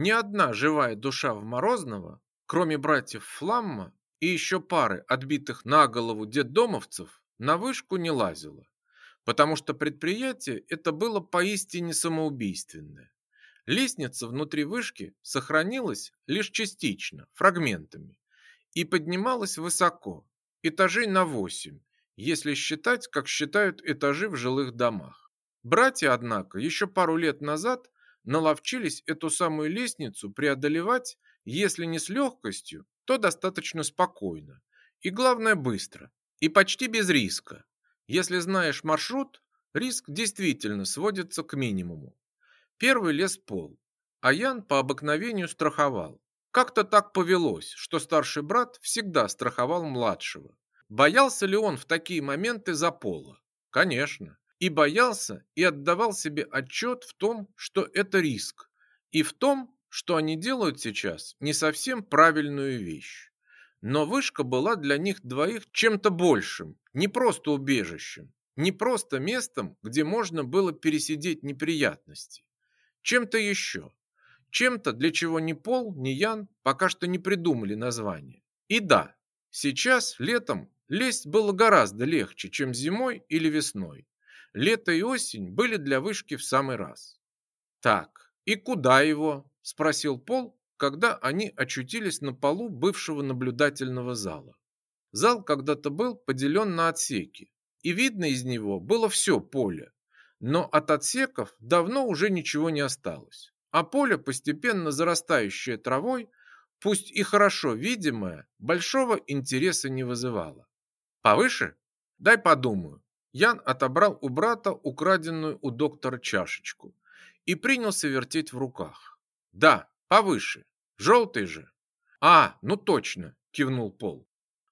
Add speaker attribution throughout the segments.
Speaker 1: Ни одна живая душа в Морозного, кроме братьев Фламма и еще пары отбитых на голову детдомовцев, на вышку не лазила, потому что предприятие это было поистине самоубийственное. Лестница внутри вышки сохранилась лишь частично, фрагментами, и поднималась высоко, этажей на восемь, если считать, как считают этажи в жилых домах. Братья, однако, еще пару лет назад наловчились эту самую лестницу преодолевать, если не с легкостью, то достаточно спокойно. И главное, быстро. И почти без риска. Если знаешь маршрут, риск действительно сводится к минимуму. Первый лез пол, а Ян по обыкновению страховал. Как-то так повелось, что старший брат всегда страховал младшего. Боялся ли он в такие моменты за пола? Конечно. И боялся, и отдавал себе отчет в том, что это риск, и в том, что они делают сейчас не совсем правильную вещь. Но вышка была для них двоих чем-то большим, не просто убежищем, не просто местом, где можно было пересидеть неприятности. Чем-то еще. Чем-то, для чего ни Пол, ни Ян пока что не придумали название. И да, сейчас, летом, лезть было гораздо легче, чем зимой или весной. Лето и осень были для вышки в самый раз. «Так, и куда его?» – спросил Пол, когда они очутились на полу бывшего наблюдательного зала. Зал когда-то был поделен на отсеки, и видно из него было все поле. Но от отсеков давно уже ничего не осталось а поле, постепенно зарастающее травой, пусть и хорошо видимое, большого интереса не вызывало. Повыше? Дай подумаю. Ян отобрал у брата украденную у доктора чашечку и принялся вертеть в руках. Да, повыше. Желтый же. А, ну точно, кивнул Пол.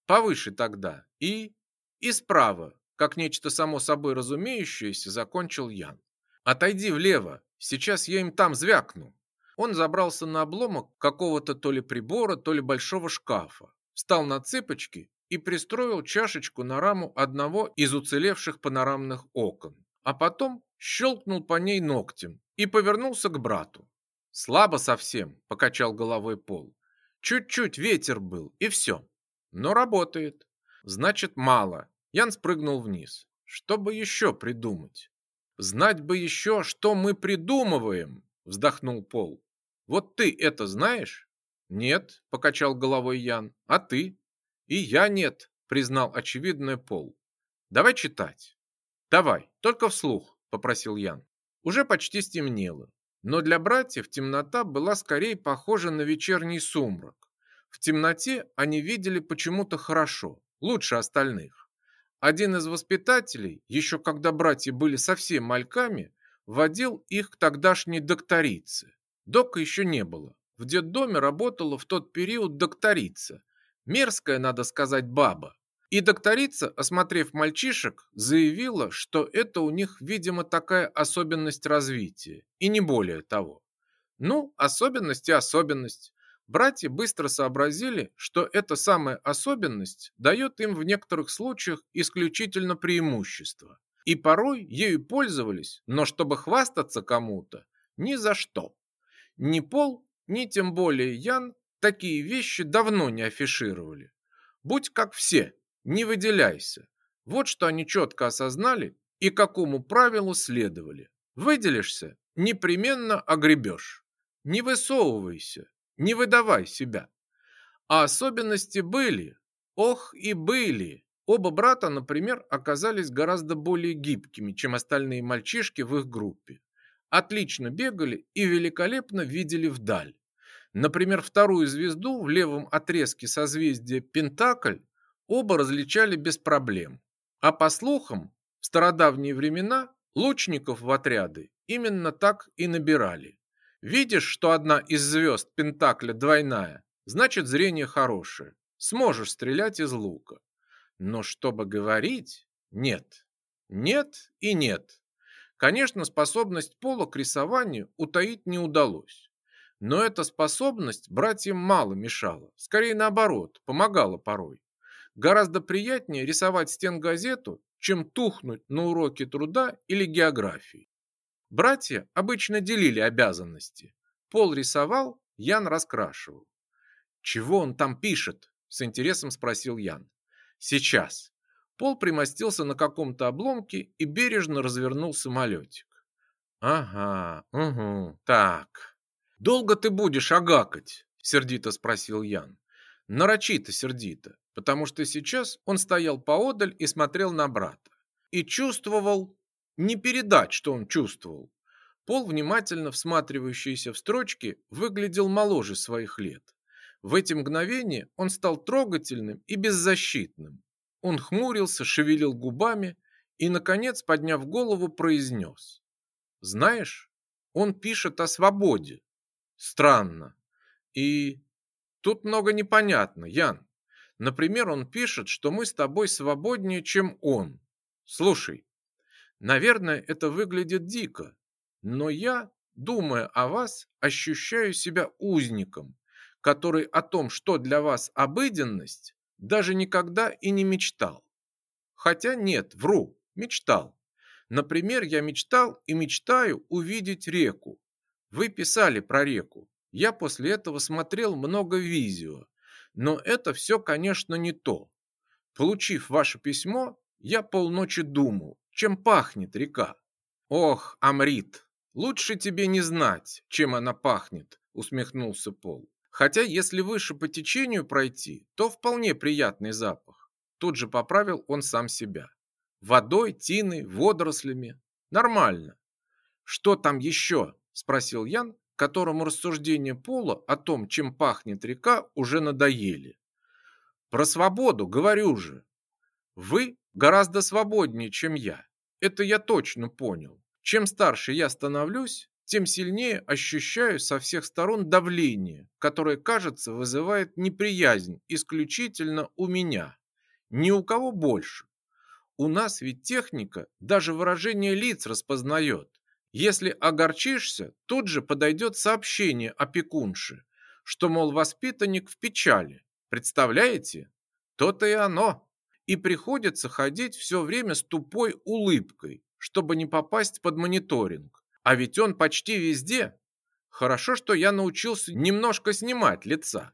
Speaker 1: Повыше тогда. И... И справа, как нечто само собой разумеющееся, закончил Ян. Отойди влево, Сейчас я им там звякну. Он забрался на обломок какого-то то ли прибора, то ли большого шкафа, встал на цыпочки и пристроил чашечку на раму одного из уцелевших панорамных окон, а потом щелкнул по ней ногтем и повернулся к брату. «Слабо совсем», — покачал головой Пол. «Чуть-чуть ветер был, и все. Но работает. Значит, мало». Ян спрыгнул вниз. «Что бы еще придумать?» Знать бы еще, что мы придумываем, вздохнул Пол. Вот ты это знаешь? Нет, покачал головой Ян. А ты? И я нет, признал очевидное Пол. Давай читать. Давай, только вслух, попросил Ян. Уже почти стемнело, но для братьев темнота была скорее похожа на вечерний сумрак. В темноте они видели почему-то хорошо, лучше остальных. Один из воспитателей, еще когда братья были совсем мальками, водил их к тогдашней докторице. Дока еще не было. В детдоме работала в тот период докторица. Мерзкая, надо сказать, баба. И докторица, осмотрев мальчишек, заявила, что это у них, видимо, такая особенность развития, и не более того. Ну, особенность и особенность. Братья быстро сообразили, что эта самая особенность дает им в некоторых случаях исключительно преимущество. И порой ею пользовались, но чтобы хвастаться кому-то, ни за что. Ни Пол, ни тем более Ян такие вещи давно не афишировали. Будь как все, не выделяйся. Вот что они четко осознали и какому правилу следовали. Выделишься, непременно огребешь. Не высовывайся, не выдавай себя. А особенности были. Ох и были. Оба брата, например, оказались гораздо более гибкими, чем остальные мальчишки в их группе. Отлично бегали и великолепно видели вдаль. Например, вторую звезду в левом отрезке созвездия Пентакль оба различали без проблем. А по слухам, в стародавние времена лучников в отряды именно так и набирали. Видишь, что одна из звезд Пентакля двойная, значит зрение хорошее. Сможешь стрелять из лука. Но чтобы говорить, нет. Нет и нет. Конечно, способность Пола к рисованию утаить не удалось. Но эта способность братьям мало мешала. Скорее наоборот, помогала порой. Гораздо приятнее рисовать стенгазету, чем тухнуть на уроке труда или географии. Братья обычно делили обязанности. Пол рисовал, Ян раскрашивал. «Чего он там пишет?» – с интересом спросил Ян. «Сейчас». Пол примостился на каком-то обломке и бережно развернул самолетик. «Ага, угу, так. Долго ты будешь агакать?» – сердито спросил Ян. Нарочито сердито, потому что сейчас он стоял поодаль и смотрел на брата. И чувствовал, не передать, что он чувствовал. Пол, внимательно всматривающийся в строчки, выглядел моложе своих лет. В эти мгновения он стал трогательным и беззащитным. Он хмурился, шевелил губами и, наконец, подняв голову, произнес. «Знаешь, он пишет о свободе. Странно. И тут много непонятно, Ян. Например, он пишет, что мы с тобой свободнее, чем он. Слушай, наверное, это выглядит дико, но я, думая о вас, ощущаю себя узником, который о том, что для вас обыденность, даже никогда и не мечтал. Хотя нет, вру, мечтал. Например, я мечтал и мечтаю увидеть реку. Вы писали про реку. Я после этого смотрел много видео. Но это все, конечно, не то. Получив ваше письмо, я полночи думал, чем пахнет река. Ох, Амрит, лучше тебе не знать, чем она пахнет, усмехнулся Пол. Хотя, если выше по течению пройти, то вполне приятный запах. Тут же поправил он сам себя. Водой, тиной, водорослями. Нормально. Что там еще? Спросил Ян, которому рассуждения Пола о том, чем пахнет река, уже надоели. Про свободу говорю же. Вы гораздо свободнее, чем я. Это я точно понял. Чем старше я становлюсь, тем сильнее ощущаю со всех сторон давление, которое, кажется, вызывает неприязнь исключительно у меня. Ни у кого больше. У нас ведь техника даже выражение лиц распознает. Если огорчишься, тут же подойдет сообщение опекунши, что, мол, воспитанник в печали. Представляете? То-то и оно. И приходится ходить все время с тупой улыбкой, чтобы не попасть под мониторинг. А ведь он почти везде. Хорошо, что я научился немножко снимать лица.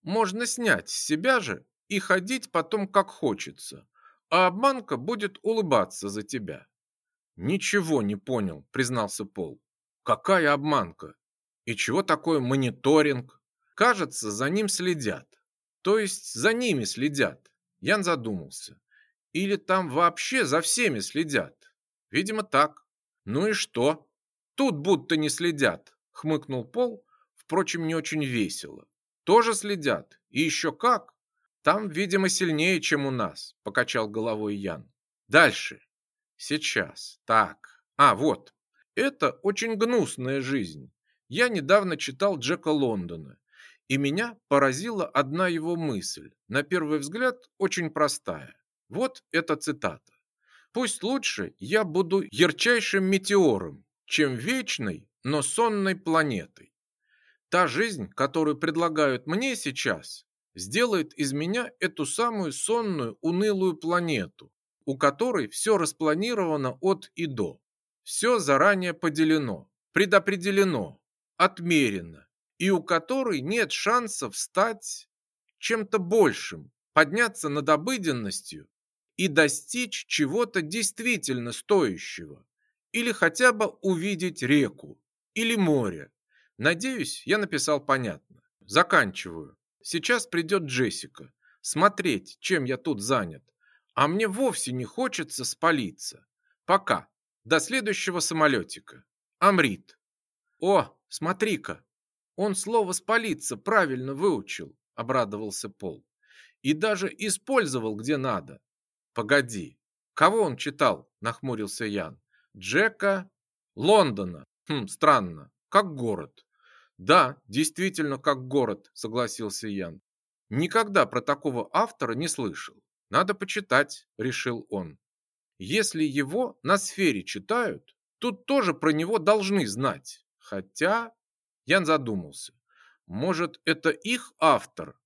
Speaker 1: Можно снять с себя же и ходить потом как хочется. А обманка будет улыбаться за тебя. Ничего не понял, признался Пол. Какая обманка? И чего такое мониторинг? Кажется, за ним следят. То есть за ними следят. Ян задумался. Или там вообще за всеми следят? Видимо, так. Ну и что? Тут будто не следят, хмыкнул Пол, впрочем, не очень весело. Тоже следят, и еще как. Там, видимо, сильнее, чем у нас, покачал головой Ян. Дальше. Сейчас. Так. А, вот. Это очень гнусная жизнь. Я недавно читал Джека Лондона, и меня поразила одна его мысль, на первый взгляд очень простая. Вот эта цитата. Пусть лучше я буду ярчайшим метеором, чем вечной, но сонной планетой. Та жизнь, которую предлагают мне сейчас, сделает из меня эту самую сонную, унылую планету, у которой все распланировано от и до. Все заранее поделено, предопределено, отмерено, и у которой нет шансов стать чем-то большим, подняться над обыденностью и достичь чего-то действительно стоящего или хотя бы увидеть реку или море. Надеюсь, я написал понятно. Заканчиваю. Сейчас придет Джессика. Смотреть, чем я тут занят. А мне вовсе не хочется спалиться. Пока. До следующего самолетика. Амрит. О, смотри-ка. Он слово «спалиться» правильно выучил, обрадовался Пол. И даже использовал где надо. Погоди. Кого он читал? Нахмурился Ян. Джека Лондона. Хм, странно. Как город. Да, действительно как город, согласился Ян. Никогда про такого автора не слышал. Надо почитать, решил он. Если его на сфере читают, тут тоже про него должны знать. Хотя, Ян задумался. Может, это их автор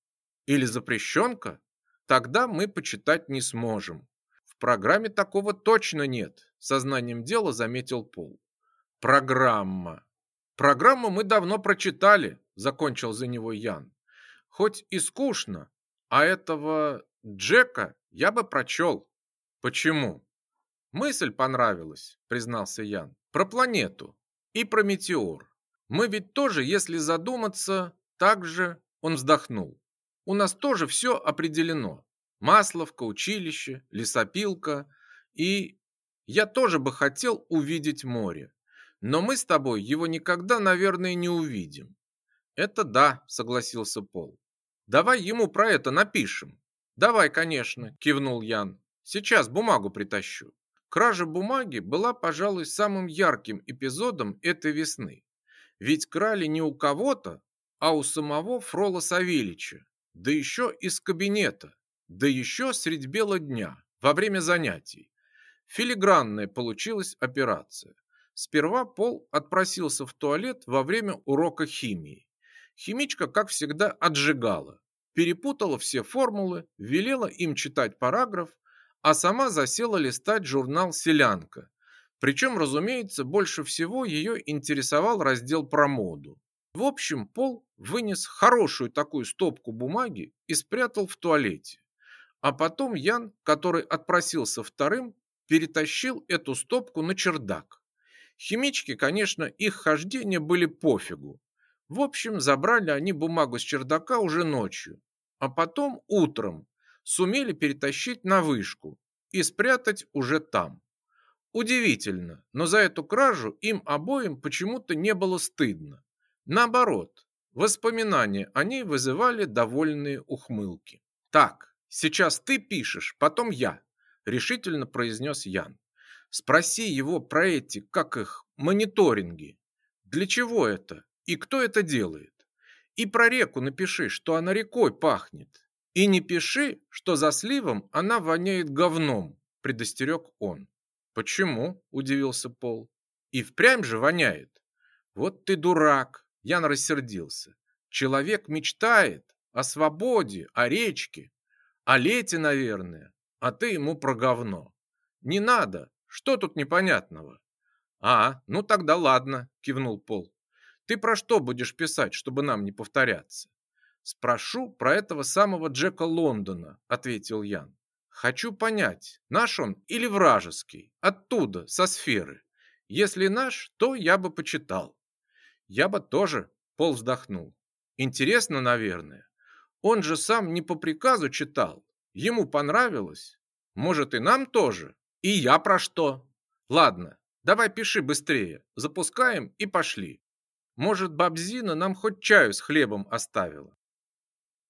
Speaker 1: или запрещенка? Тогда мы почитать не сможем. В программе такого точно нет, сознанием дела заметил Пол. Программа. Программу мы давно прочитали, закончил за него Ян. Хоть и скучно, а этого Джека я бы прочел. Почему? Мысль понравилась, признался Ян. Про планету и про метеор. Мы ведь тоже, если задуматься, так же, он вздохнул. У нас тоже все определено. Масловка, училище, лесопилка и... Я тоже бы хотел увидеть море. Но мы с тобой его никогда, наверное, не увидим. Это да, согласился Пол. Давай ему про это напишем. Давай, конечно, кивнул Ян. Сейчас бумагу притащу. Кража бумаги была, пожалуй, самым ярким эпизодом этой весны. Ведь крали не у кого-то, а у самого Фрола Савельича, да еще из кабинета, да еще средь бела дня, во время занятий. Филигранная получилась операция. Сперва Пол отпросился в туалет во время урока химии. Химичка, как всегда, отжигала, перепутала все формулы, велела им читать параграф, а сама засела листать журнал «Селянка». Причем, разумеется, больше всего ее интересовал раздел про моду. В общем, Пол вынес хорошую такую стопку бумаги и спрятал в туалете. А потом Ян, который отпросился вторым, перетащил эту стопку на чердак. Химички, конечно, их хождения были пофигу. В общем, забрали они бумагу с чердака уже ночью, а потом утром сумели перетащить на вышку и спрятать уже там. Удивительно, но за эту кражу им обоим почему-то не было стыдно. Наоборот, воспоминания о ней вызывали довольные ухмылки. «Так, сейчас ты пишешь, потом я», – решительно произнес Ян. «Спроси его про эти, как их, мониторинги. Для чего это и кто это делает? И про реку напиши, что она рекой пахнет. И не пиши, что за сливом она воняет говном», – предостерег он. «Почему?» – удивился Пол. «И впрямь же воняет». «Вот ты дурак!» – Ян рассердился. «Человек мечтает о свободе, о речке, о лете, наверное, а ты ему про говно. Не надо, что тут непонятного?» «А, ну тогда ладно», – кивнул Пол. «Ты про что будешь писать, чтобы нам не повторяться?» «Спрошу про этого самого Джека Лондона», – ответил Ян. «Хочу понять, наш он или вражеский, оттуда, со сферы. Если наш, то я бы почитал». «Я бы тоже», – Пол вздохнул. «Интересно, наверное. Он же сам не по приказу читал. Ему понравилось. Может, и нам тоже? И я про что? Ладно, давай пиши быстрее. Запускаем и пошли. Может, бабзина нам хоть чаю с хлебом оставила.